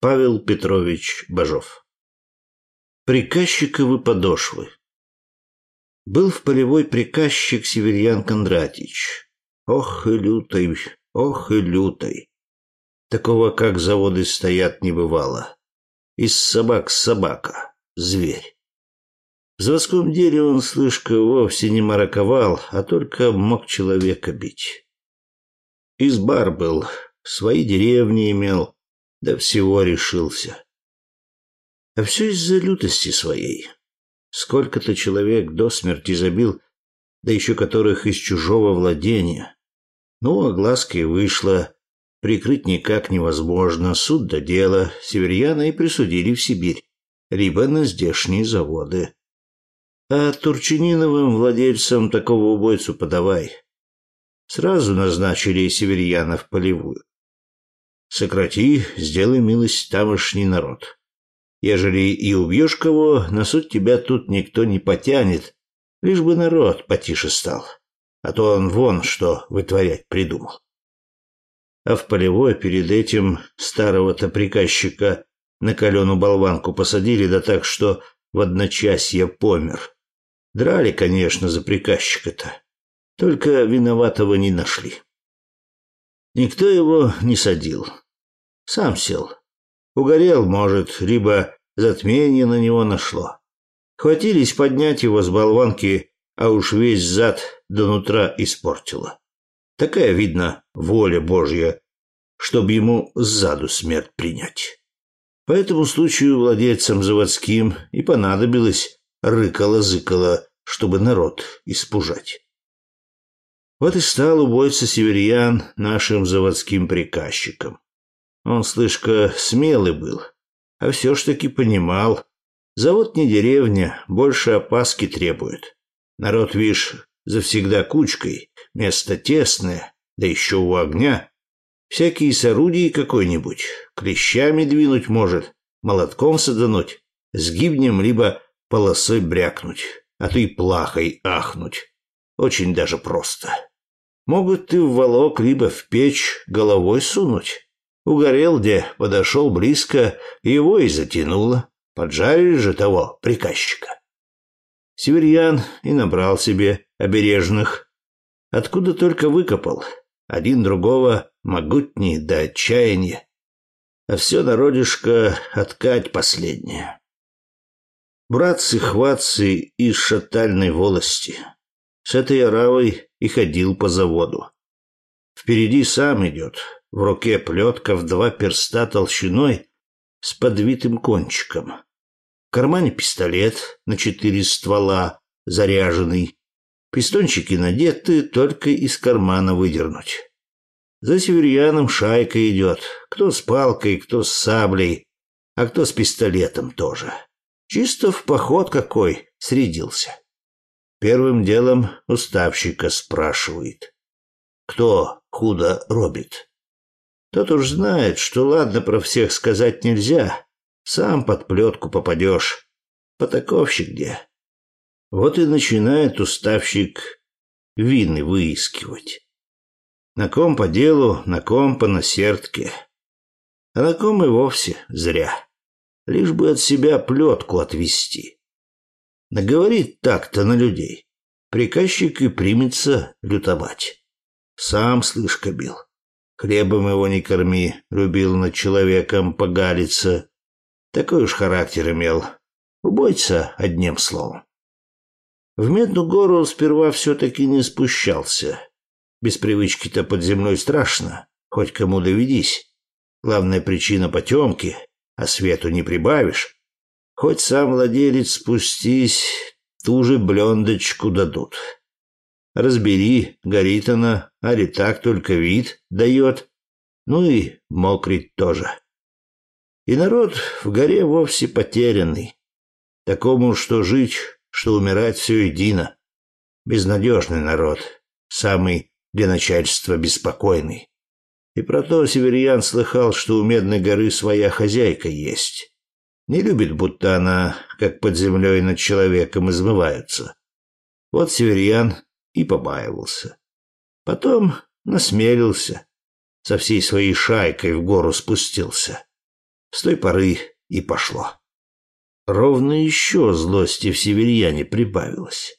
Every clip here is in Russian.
Павел Петрович Бажов. Приказчиковы подошвы. Был в полевой приказчик Северьян Кондратич. Ох и лютой, ох и лютой. Такого, как заводы стоят, не бывало. Из собак собака, зверь. В заводском деле он, слышка, вовсе не мараковал, а только мог человека бить. Избар был, свои деревни имел, да всего решился. А все из-за лютости своей. Сколько-то человек до смерти забил, да еще которых из чужого владения. Ну, огласка и вышла, прикрыть никак невозможно, суд до дела, северяна и присудили в Сибирь, либо на здешние заводы. А Турчининовым владельцам такого убойцу подавай. Сразу назначили северьяна в полевую. Сократи, сделай милость тамошний народ. Ежели и убьешь кого, на суд тебя тут никто не потянет, лишь бы народ потише стал. А то он вон что вытворять придумал. А в полевой перед этим старого-то приказчика на каленую болванку посадили, да так, что в одночасье помер. Драли, конечно, за приказчика-то. Только виноватого не нашли. Никто его не садил. Сам сел. Угорел, может, либо затмение на него нашло. Хватились поднять его с болванки, а уж весь зад до нутра испортило. Такая, видно, воля Божья, чтобы ему сзаду смерть принять. По этому случаю владельцам заводским и понадобилось рыкало-зыкало, чтобы народ испужать. Вот и стал убойца северян нашим заводским приказчиком. Он, слышка, смелый был, а все ж таки понимал, завод не деревня, больше опаски требует. Народ, вишь, завсегда кучкой, место тесное, да еще у огня. Всякие с орудий какой-нибудь, клещами двинуть может, молотком садануть, с гибнем либо полосой брякнуть, а то и плахой ахнуть. Очень даже просто. Могут ты в волок либо в печь головой сунуть. Угорел где, подошел близко, его и затянуло. Поджарили же того приказчика. Северьян и набрал себе обережных. Откуда только выкопал. Один другого могутнее до отчаяния. А все народишко откать последнее. Братцы-хватцы из шатальной волости. С этой оравой и ходил по заводу. Впереди сам идет, в руке плетка в два перста толщиной с подвитым кончиком. В кармане пистолет на четыре ствола, заряженный. Пистончики надеты, только из кармана выдернуть. За северяном шайка идет, кто с палкой, кто с саблей, а кто с пистолетом тоже. Чисто в поход какой средился. Первым делом уставщика спрашивает. Кто худо робит? Тот уж знает, что ладно про всех сказать нельзя. Сам под плетку попадешь. Потаковщик где? Вот и начинает уставщик вины выискивать. На ком по делу, на ком по насертке. А на ком и вовсе зря. Лишь бы от себя плетку отвести. Наговорит так-то на людей. Приказчик и примется лютовать. Сам, слышь, бил. Хлебом его не корми, любил над человеком погалиться. Такой уж характер имел. Убойца, одним словом. В Медную гору сперва все-таки не спущался. Без привычки-то под землей страшно, хоть кому доведись. Главная причина потемки, а свету не прибавишь. Хоть сам владелец спустись, ту же блендочку дадут. Разбери, горит она, али так только вид дает. Ну и мокрить тоже. И народ в горе вовсе потерянный. Такому, что жить, что умирать все едино. Безнадежный народ, самый для начальства беспокойный. И про то Северьян слыхал, что у Медной горы своя хозяйка есть. Не любит, будто она, как под землей над человеком, измывается. Вот Северьян и побаивался. Потом насмелился. Со всей своей шайкой в гору спустился. С той поры и пошло. Ровно еще злости в северяне прибавилось.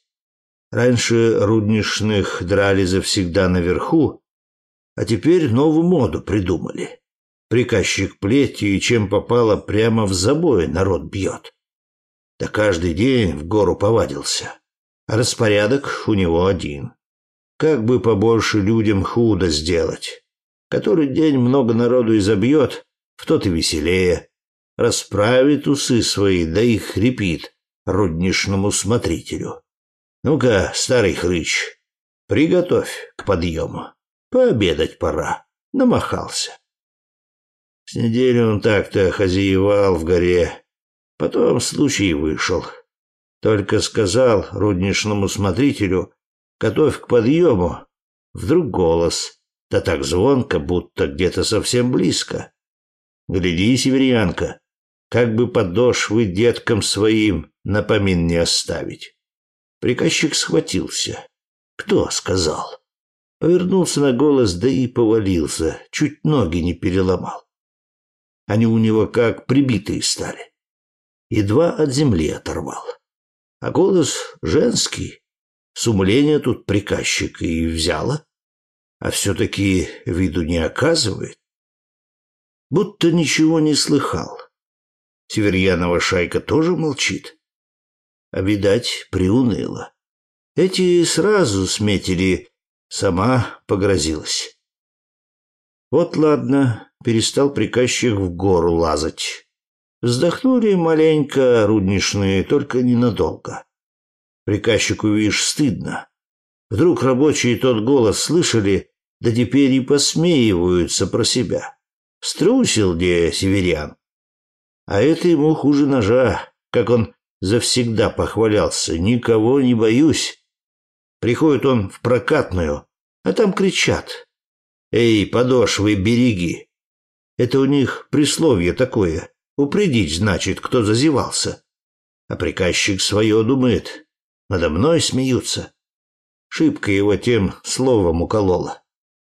Раньше рудничных драли завсегда наверху, а теперь новую моду придумали. Приказчик плетью и чем попало прямо в забой народ бьет. Да каждый день в гору повадился. Распорядок у него один. Как бы побольше людям худо сделать. Который день много народу изобьет, в тот и веселее. Расправит усы свои, да и хрипит рудничному смотрителю. Ну-ка, старый хрыч, приготовь к подъему. Пообедать пора. Намахался. С неделю он так-то хозяевал в горе. Потом случай вышел. Только сказал рудничному смотрителю, готовь к подъему. Вдруг голос, да так звонко, будто где-то совсем близко. Гляди, северянка, как бы подошвы деткам своим напомин не оставить. Приказчик схватился. Кто сказал? Повернулся на голос, да и повалился, чуть ноги не переломал. Они у него как прибитые стали. Едва от земли оторвал. А голос женский. Сумление тут приказчик и взяла. А все-таки виду не оказывает. Будто ничего не слыхал. Северьянова шайка тоже молчит. А, видать, приуныла. Эти сразу сметили, сама погрозилась. Вот ладно, перестал приказчик в гору лазать. Вздохнули маленько рудничные, только ненадолго. Приказчику, видишь, стыдно. Вдруг рабочие тот голос слышали, да теперь и посмеиваются про себя. Струсил где северян. А это ему хуже ножа, как он завсегда похвалялся. Никого не боюсь. Приходит он в прокатную, а там кричат. «Эй, подошвы, береги!» Это у них присловие такое. Упредить, значит, кто зазевался. А приказчик свое думает. Надо мной смеются. Шибко его тем словом уколола.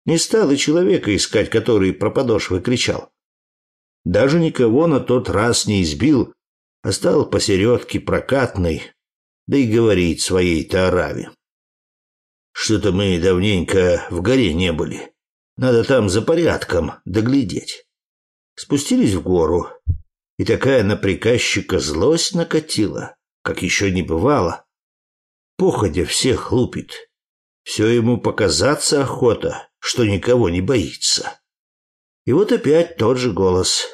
Не стал и человека искать, который про подошвы кричал. Даже никого на тот раз не избил, а стал посередке прокатной, да и говорить своей-то Араве. Что-то мы давненько в горе не были. Надо там за порядком доглядеть. Спустились в гору, и такая на приказчика злость накатила, как еще не бывало. Походя всех лупит. Все ему показаться охота, что никого не боится. И вот опять тот же голос.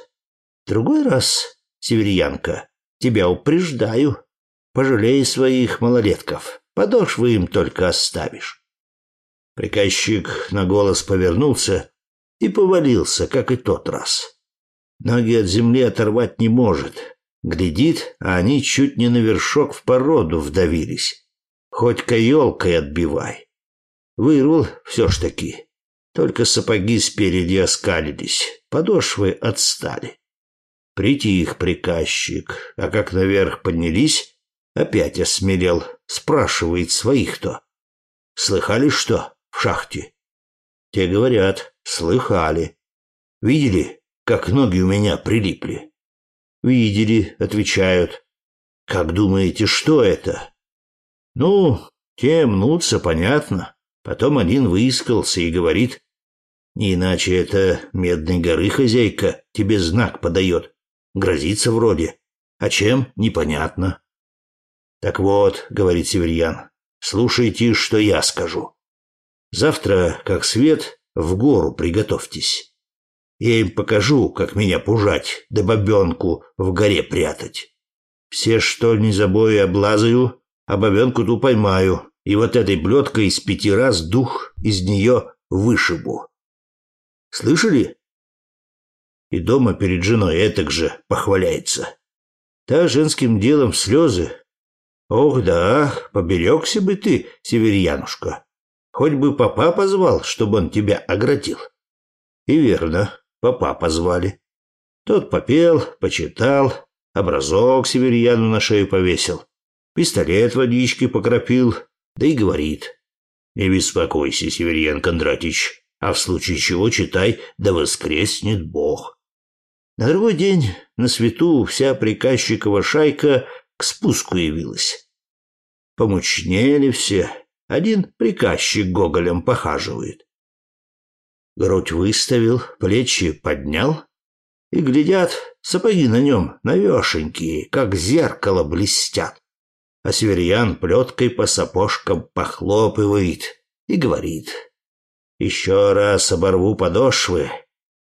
Другой раз, северянка, тебя упреждаю. Пожалей своих малолетков, подошвы им только оставишь. Приказчик на голос повернулся и повалился, как и тот раз. Ноги от земли оторвать не может. Глядит, а они чуть не на вершок в породу вдавились. Хоть каелкой отбивай. Вырвал все ж таки. Только сапоги спереди оскалились, подошвы отстали. Притих приказчик, а как наверх поднялись, опять осмелел, спрашивает своих-то. Слыхали что в шахте? Те говорят, слыхали. Видели, как ноги у меня прилипли. Видели, отвечают. Как думаете, что это? Ну, те мнутся, понятно. Потом один выискался и говорит, не иначе это Медной горы хозяйка тебе знак подает. Грозится вроде. А чем, непонятно. Так вот, говорит Северьян, слушайте, что я скажу. Завтра, как свет, в гору приготовьтесь. Я им покажу, как меня пужать, да бабенку в горе прятать. Все штольни забои облазаю, а бабенку ту поймаю, и вот этой блеткой из пяти раз дух из нее вышибу. Слышали? И дома перед женой этак же похваляется. Та женским делом слезы. Ох да, поберегся бы ты, северьянушка. Хоть бы папа позвал, чтобы он тебя оградил. И верно, Папа позвали. Тот попел, почитал, образок северьяну на шею повесил, пистолет водички покропил, да и говорит. «Не беспокойся, Северьян Кондратич, а в случае чего читай, да воскреснет Бог». На другой день на свету вся приказчикова шайка к спуску явилась. Помучнели все. Один приказчик гоголем похаживает. Грудь выставил, плечи поднял, и глядят, сапоги на нем навешенькие, как зеркало блестят. А северьян плеткой по сапожкам похлопывает и говорит. «Еще раз оборву подошвы,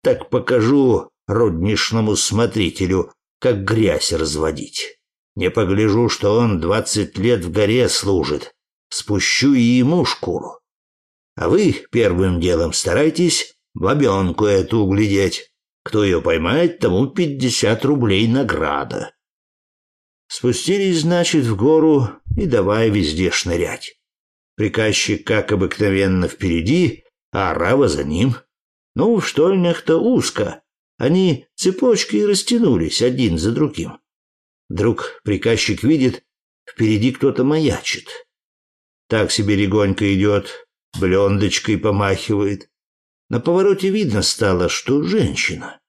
так покажу руднишному смотрителю, как грязь разводить. Не погляжу, что он двадцать лет в горе служит, спущу и ему шкуру. А вы первым делом старайтесь бабенку эту углядеть. Кто ее поймает, тому пятьдесят рублей награда. Спустились, значит, в гору и давай везде шнырять. Приказчик, как обыкновенно, впереди, а арава за ним. Ну, в штольнях-то узко. Они цепочкой растянулись один за другим. Вдруг приказчик видит, впереди кто-то маячит. Так себе легонько идет, блендочкой помахивает. На повороте видно стало, что женщина.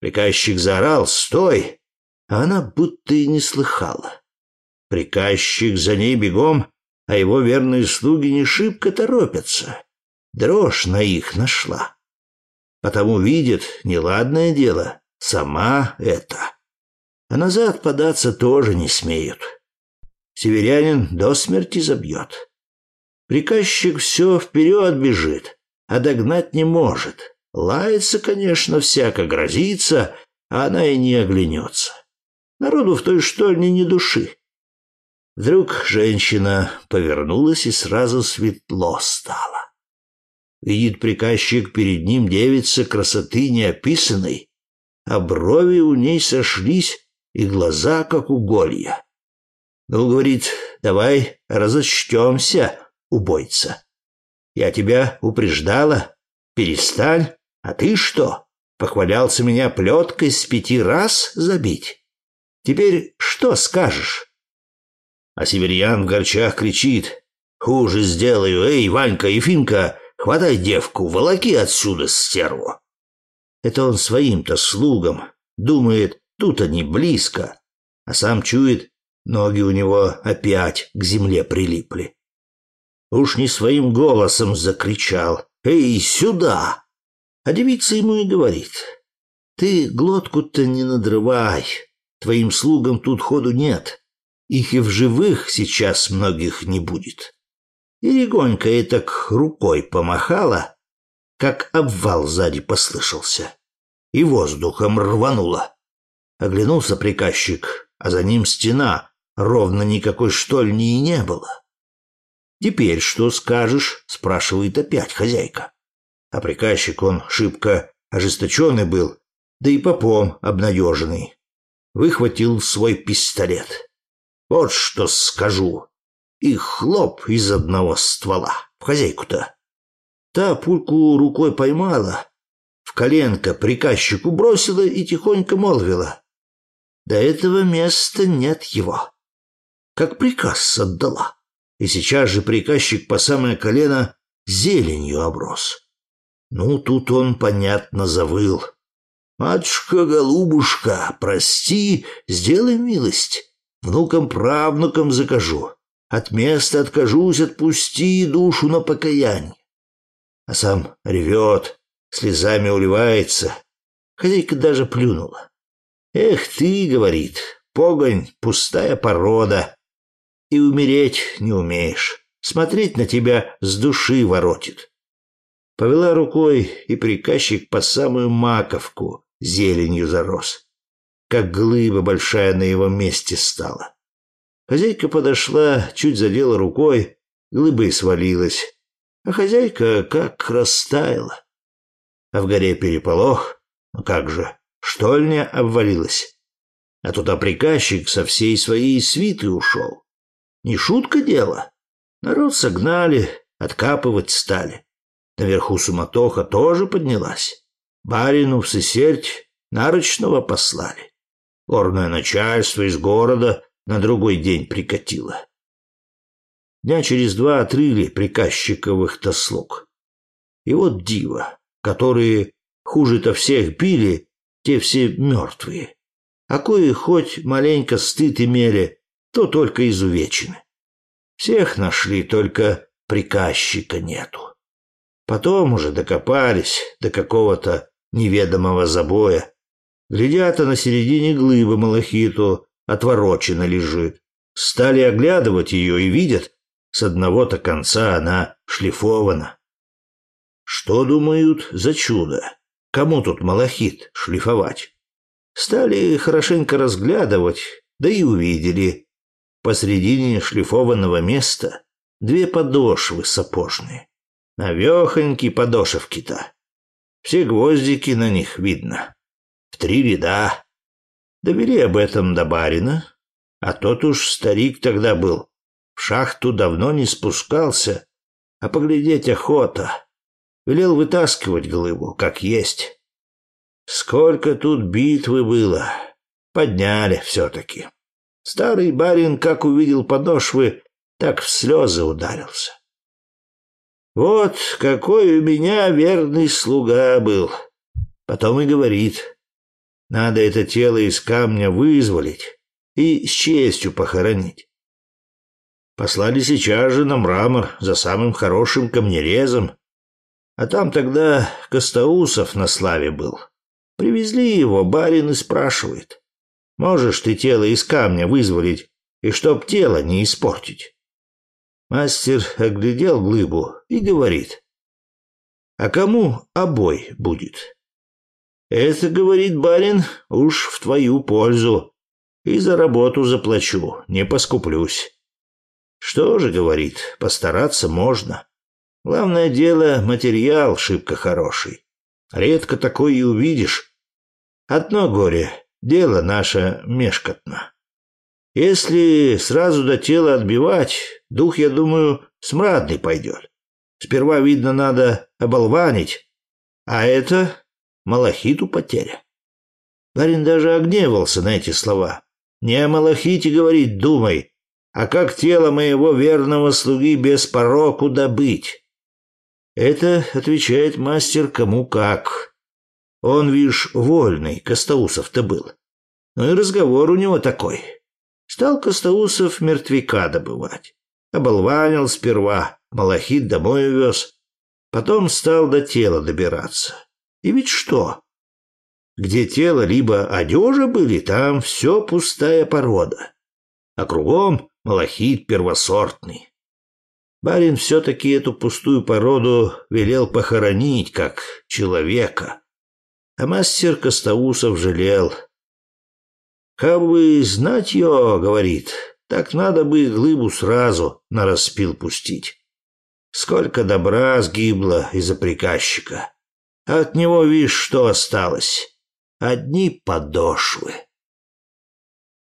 Приказчик заорал «Стой!», а она будто и не слыхала. Приказчик за ней бегом, а его верные слуги не шибко торопятся. Дрожь на их нашла. Потому видит, неладное дело, сама это. А назад податься тоже не смеют. Северянин до смерти забьет. Приказчик все вперед бежит, а догнать не может. Лается, конечно, всяко грозится, а она и не оглянется. Народу в той штольне ни души. Вдруг женщина повернулась, и сразу светло стало. Видит приказчик перед ним девица красоты неописанной, а брови у ней сошлись, и глаза, как уголья. Ну, говорит, давай разочтемся, убойца. Я тебя упреждала. Перестань. А ты что? Похвалялся меня плеткой с пяти раз забить? Теперь что скажешь? А северьян в горчах кричит. Хуже сделаю. Эй, Ванька, Ефимка, хватай девку, волоки отсюда, стерву. Это он своим-то слугам. Думает, тут они близко. А сам чует, ноги у него опять к земле прилипли. Уж не своим голосом закричал «Эй, сюда!» А девица ему и говорит «Ты глотку-то не надрывай, твоим слугам тут ходу нет, их и в живых сейчас многих не будет». И легонько и так рукой помахала, как обвал сзади послышался, и воздухом рвануло. Оглянулся приказчик, а за ним стена, ровно никакой штольни и не было. «Теперь что скажешь?» — спрашивает опять хозяйка. А приказчик он шибко ожесточенный был, да и попом обнадеженный. Выхватил свой пистолет. «Вот что скажу!» И хлоп из одного ствола. В хозяйку-то. Та пульку рукой поймала, в коленко приказчику бросила и тихонько молвила. До этого места нет его. Как приказ отдала и сейчас же приказчик по самое колено зеленью оброс. Ну, тут он, понятно, завыл. «Матушка-голубушка, прости, сделай милость. Внукам-правнукам закажу. От места откажусь, отпусти душу на покаяние». А сам ревет, слезами уливается. Хозяйка даже плюнула. «Эх ты, — говорит, — погонь, пустая порода, и умереть не умеешь. Смотреть на тебя с души воротит. Повела рукой, и приказчик по самую маковку зеленью зарос. Как глыба большая на его месте стала. Хозяйка подошла, чуть задела рукой, глыбой свалилась. А хозяйка как растаяла. А в горе переполох. Ну как же, штольня обвалилась. А туда приказчик со всей своей свиты ушел. Не шутка дело. Народ согнали, откапывать стали. Наверху суматоха тоже поднялась. Барину в сесерть нарочного послали. Горное начальство из города на другой день прикатило. Дня через два отрыли приказчиковых-то. И вот диво, которые хуже-то всех били, те все мертвые. А кои хоть маленько стыд имели, то только изувечены. Всех нашли, только приказчика нету. Потом уже докопались до какого-то неведомого забоя. Глядят, а на середине глыбы малахиту отворочена лежит. Стали оглядывать ее и видят, с одного-то конца она шлифована. Что думают за чудо? Кому тут малахит шлифовать? Стали хорошенько разглядывать, да и увидели. Посредине шлифованного места две подошвы сапожные. Навехонькие подошевки-то. Все гвоздики на них видно. В три ряда. Довели об этом до барина, а тот уж старик тогда был. В шахту давно не спускался, а поглядеть охота. Велел вытаскивать глыбу, как есть. Сколько тут битвы было. Подняли все-таки. Старый барин, как увидел подошвы, так в слезы ударился. Вот какой у меня верный слуга был. Потом и говорит, надо это тело из камня вызволить и с честью похоронить. Послали сейчас же на мрамор за самым хорошим камнерезом, а там тогда Костоусов на славе был. Привезли его, барин и спрашивает. Можешь ты тело из камня вызволить, и чтоб тело не испортить? Мастер оглядел глыбу и говорит. А кому обой будет? Это, говорит барин, уж в твою пользу. И за работу заплачу, не поскуплюсь. Что же, говорит, постараться можно. Главное дело, материал шибко хороший. Редко такой и увидишь. Одно горе, дело наше мешкотно. Если сразу до тела отбивать, дух, я думаю, смрадный пойдет. Сперва, видно, надо оболванить, а это малахиту потеря. Барин даже огневался на эти слова. Не о малахите, говорит, думай, а как тело моего верного слуги без пороку добыть. Это, отвечает мастер, кому как. Он, вишь, вольный, Костоусов-то был. Ну и разговор у него такой. Стал Костоусов мертвяка добывать. Оболванил сперва, малахит домой увез. Потом стал до тела добираться. И ведь что? Где тело либо одежа были, там все пустая порода. А кругом малахит первосортный. Барин все-таки эту пустую породу велел похоронить, как человека. А мастер Костоусов жалел. «Как бы знать ее, — говорит, — так надо бы глыбу сразу на распил пустить. Сколько добра сгибло из-за приказчика. От него, видишь, что осталось? Одни подошвы».